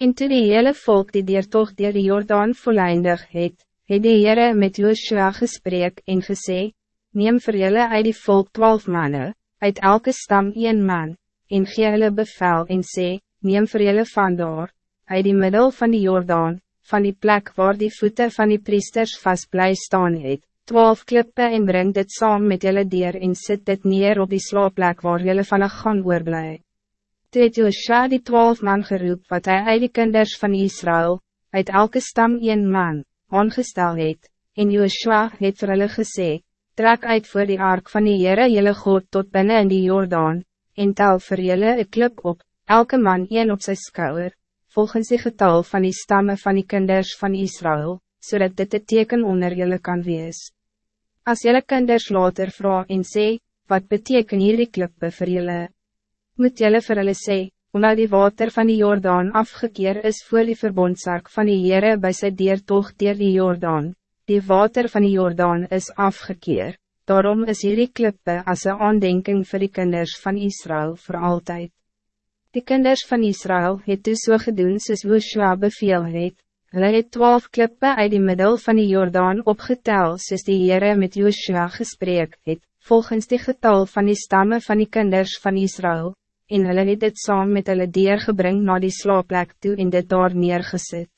En toe die hele volk die deertocht dier die Jordaan voleindig het, het die Heere met Joshua gesprek en gesê, Neem vir julle uit die volk twaalf mannen, uit elke stam een man, en gee hulle bevel en sê, Neem vir julle vandaar, uit die middel van die Jordaan, van die plek waar die voeten van die priesters vast blij staan het, twaalf klippe en breng dit saam met julle dier en sit dit neer op die slaapplek waar julle van een gaan oorblij. Toe het Joshua die twaalf man geroep wat hij uit die kinders van Israël, uit elke stam een man, aangestel het, en Joshua het vir hulle gesê, trek uit voor die ark van die Heere jylle God tot binnen in die Jordaan, en tel vir jylle een klip op, elke man een op zijn skouwer, volgens die getal van die stammen van die kinders van Israël, zodat dit het teken onder jylle kan wees. As jylle kinders later vraag en sê, wat beteken hierdie klippe vir jylle? Moet jylle vir hulle sê, omdat die water van die Jordaan afgekeer is voor die verbondsark van die Heere by sy deertocht dier die Jordaan, die water van die Jordaan is afgekeer, daarom is hierdie klippe as een aandenking vir die kinders van Israël voor altijd. Die kinders van Israël het dus so gedoen soos Joshua beveel het, Hulle het twaalf klippe uit die middel van die Jordaan opgetel, soos die Heere met Joshua gesprek het, volgens die getal van die stammen van die kinders van Israël, en hulle het dit saam met hulle dier gebring na die slaapplek toe en dit daar neergesit.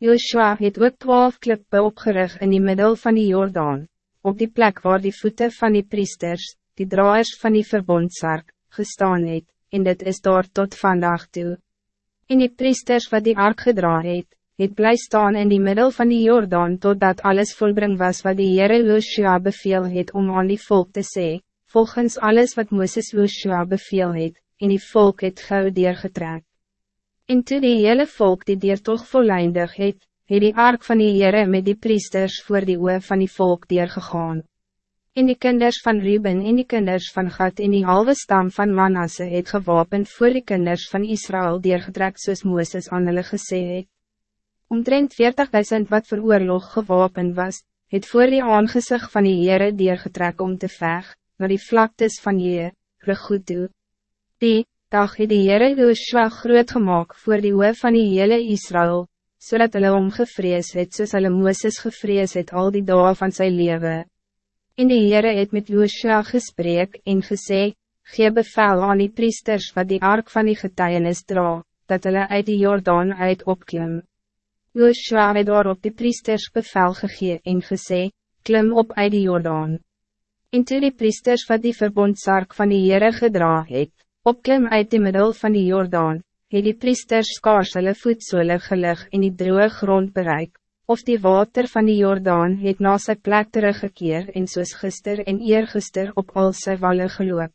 Joshua het ook twaalf klippe opgerig in die middel van die Jordaan, op die plek waar die voeten van die priesters, die draaiers van die verbondsark, gestaan het, en dit is daar tot vandaag toe. En die priesters wat die ark gedra het, het bly staan in die middel van die Jordaan totdat alles volbring was wat die Heere Joshua beveel het om aan die volk te sê, volgens alles wat Moses Joshua beveel het, en die volk het gauw deurgetrek. En toe die hele volk die dier toch voleindig het, het die ark van die Heere met die priesters voor die oe van die volk deurgegaan. En die kinders van Ruben en die kinders van Gad en die halve stam van Manasse het gewapend voor die kinders van Israël deurgetrek soos Mooses aan hulle gesê het. Omtrent 40.000 wat voor oorlog gewapen was, het voor die aangezicht van die Heere deurgetrek om te veg, naar die vlaktes van Jee, goed toe. Die, dag het die Heere Joshua groot gemaakt voor die hoof van die hele Israël, zodat hulle omgevrees het soos hulle Mooses gevrees het al die dagen van zijn leven. En die Heere het met Joshua gesprek en gesê, gee bevel aan die priesters wat die ark van die getuienis dra, dat hulle uit die Jordaan uit opklim. Joshua het daarop die priesters bevel gegee en gesê, klim op uit die Jordaan. En toe die priesters wat die verbondsark van die Heere gedra het, opklim uit die middel van die Jordaan, het die priesters skaars hulle voetsole gelig in die droge grond bereik, of die water van die Jordaan het na sy plek teruggekeer en soos gister en eergister op al sy walle geloop.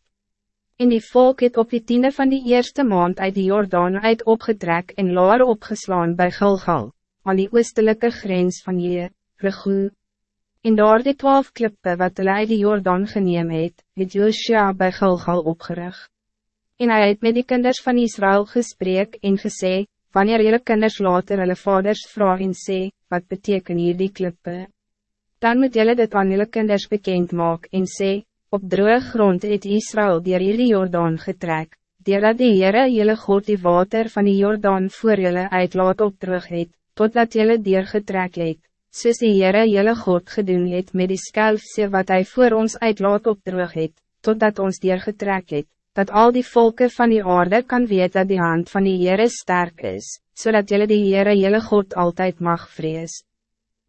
En die volk het op die tiende van die eerste maand uit die Jordaan uit opgetrek en laar opgeslaan bij Gilgal aan die oostelike grens van je, Regoe. En daar die twaalf klippe wat hulle uit die Jordaan geneem het, het Joshua by Gilgal opgerig. En hij het met die kinders van Israël gesprek en gesê, wanneer jullie kinders later hulle vaders vraag en sê, wat beteken hier die klippe? Dan moet jullie dit aan jullie kinders bekend maak en sê, op droge grond het Israël dier hierdie Jordaan getrek, dier dat die Heere jullie God die water van die Jordaan voor jullie uitlaat op terug het, totdat jylle deurgetrek het, soos die Heere jylle God gedoen het met die skelfse wat hij voor ons uitlaat opdroog het, totdat ons deurgetrek het, dat al die volken van die aarde kan weten dat die hand van die Heere sterk is, zodat jylle die Heere jylle God altijd mag vrees.